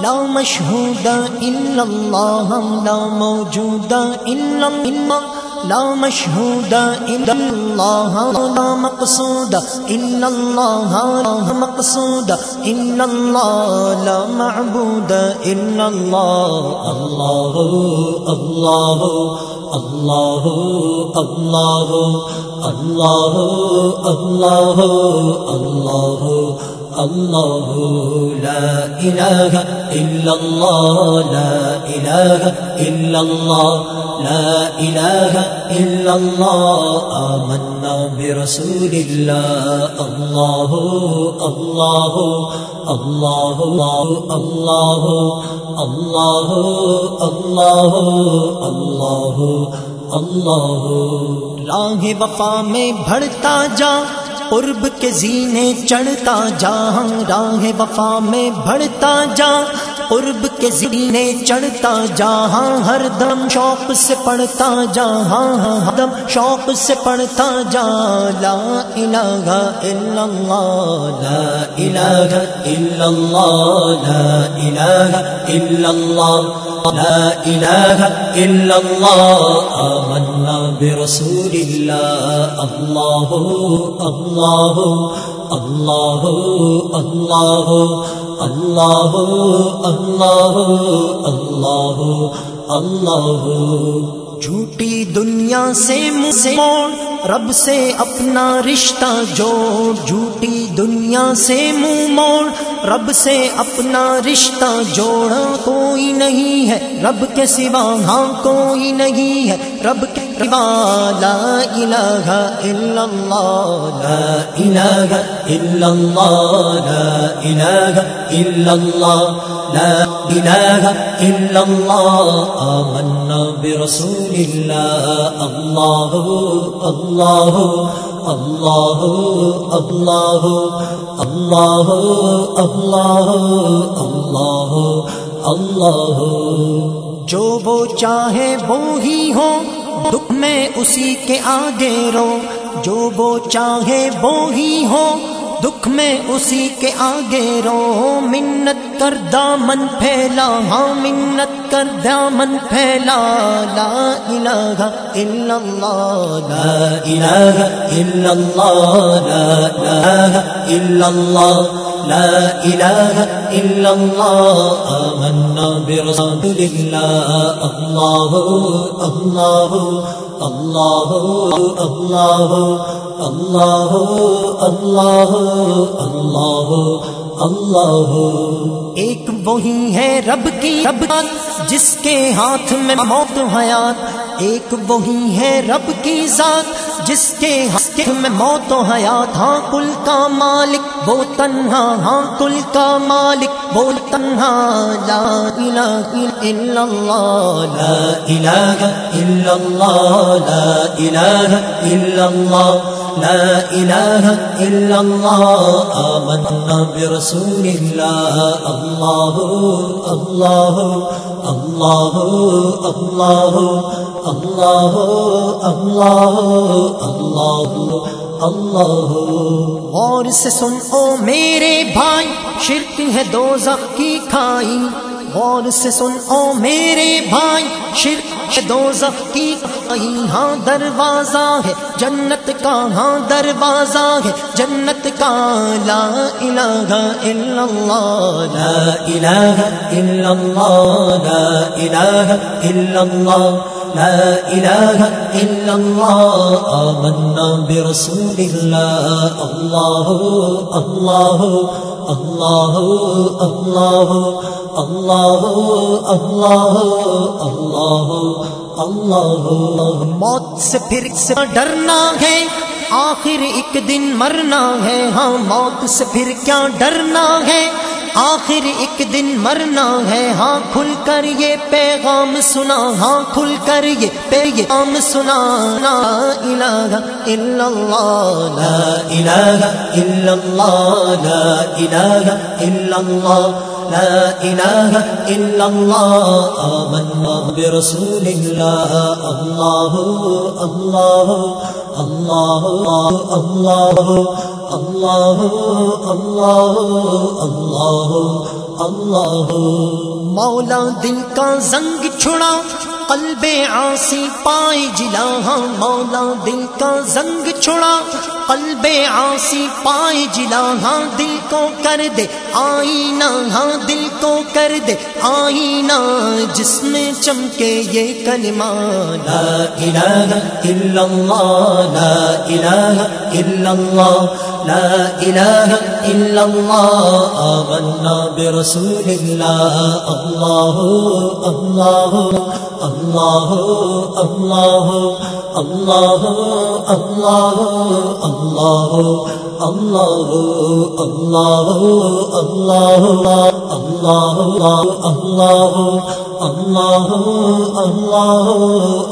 لا مشہود الا اللہ لا موجود الا اللہ لا مشہود الا اللہ لا مقصود الا اللہ لا مقصود الا اللہ لا معبود الا اللہ اللہ اللہ اللہ اللہ اللہ اللہ اللہ اللہ لا الہ الا اللہ لا الہ الا اللہ لا الہ الا اللہ آمنا برسول اللہ اللہ اللہ اللہ اللہ اللہ اللہ اللہ اللہ راہ وفا میں بڑھتا جا قرب کے زینے چڑھتا جا، ہم راہ وفا میں بڑھتا جا۔ قرب کے زینے چڑھتا جا ہاں ہر دم شوق سے پڑھتا جا۔ ہاں،, ہاں ہر دم شوق سے پڑھتا جا۔ لا الہ الا اللہ، لا الہ الا اللہ، لا الہ الا اللہ، لا الہ الا اللہ آمنا برسول اللہ اللہ اللہ اللہ اللہ اللہ اللہ اللہ اللہ جھوٹی دنیا سے موڑ رب سے اپنا رشتہ جوڑ جھوٹی دنیا سے منہ موڑ، رب سے اپنا رشتہ جوڑ کوئی نہیں ہے۔ رب کے سوا ہاں کوئی نہیں ہے۔ رب کے سوا لا الہ الا اللہ، لا الہ الا اللہ، لا الہ الا اللہ۔ لا الہ الا اللہ آمنا برسول اللہ اللہ اللہ اللہ اللہ اللہ اللہ اللہ اللہ جو وہ چاہے وہ ہی ہو، دکھ میں اسی کے آگے رو۔ جو وہ چاہے وہ ہی ہو میں اسی کے آگے رو۔ منت کر دامن پھیلا۔ ہاں منت کر دامن پھیلا۔ لا الہ الا اللہ، لا الہ الا اللہ، لا الہ الا اللہ، لا الہ الا اللہ۔ آمنا برسول اللہ اللہ اللہ اللہ اللہ اللہ اللہ اللہ اللہ ایک وہی ہے رب کی رب جس کے ہاتھ میں موت حیات۔ ایک وہی ہے رب کی ذات جس کے ہاتھ میں موت و حیات ہاں کل کا مالک، وہ تنہا ہاں کل کا مالک، وہ تنہا، لا الہ الا اللہ، لا الہ الا اللہ، لا الہ الا اللہ۔ لا الہ الا اللہ آمنا برسول اللہ اللہ اللہ اللہ اللہ اللہ اللہ اللہ اللہ اور سے سن او میرے بھائی، شرک ہے دو کی کھائی۔ غور سے سن، او میرے بھائی، شرک دو کی۔ کھائی ہاں دروازہ ہے، جنت کا ہاں دروازہ ہے۔ جنت کا لا الہ الا اللہ، لا الہ الا اللہ، لا الہ الا اللہ، لا الہ الا اللہ۔ آمنا برسول اللہ اللہ اللہ اللہ اللہ۔ اللہ اللہ اللہ اللہ. موت سے پھر سے ڈرنا ہے، آخر ایک دن مرنا ہے۔ ہاں موت سے پھر کیا ڈرنا ہے؟ آخر ایک دن مرنا ہے۔ ہاں کھل کر یہ پیغام سنا۔ ہاں کھل کر یہ پیغام سنا۔ لا الہ الا اللہ، لا إله إلا الله لا إله إلا الله لا إله إلا الله، آمنا برسول الله الله الله الله الله الله الله. الله الله مولا دل کا زنگ چھڑا، قلب آسی پائے جلا مولا دل کا زنگ چھڑا قلب آسی پائے جلا ہاں دل کو کر دے، آئینہ ہاں دل کو کر دے۔ آئینہ جس میں چمکے یہ کلمہ، لا الہ الا اللہ، لا الہ الا اللہ۔ لا إله إلا الله آمنا برسول الله الله الله الله الله الله الله الله الله الله الله الله الله الله الله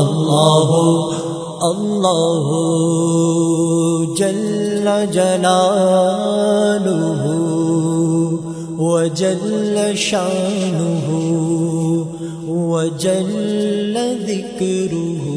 الله اللہ جل جلالہ وجل شانہ وجل ذکرہ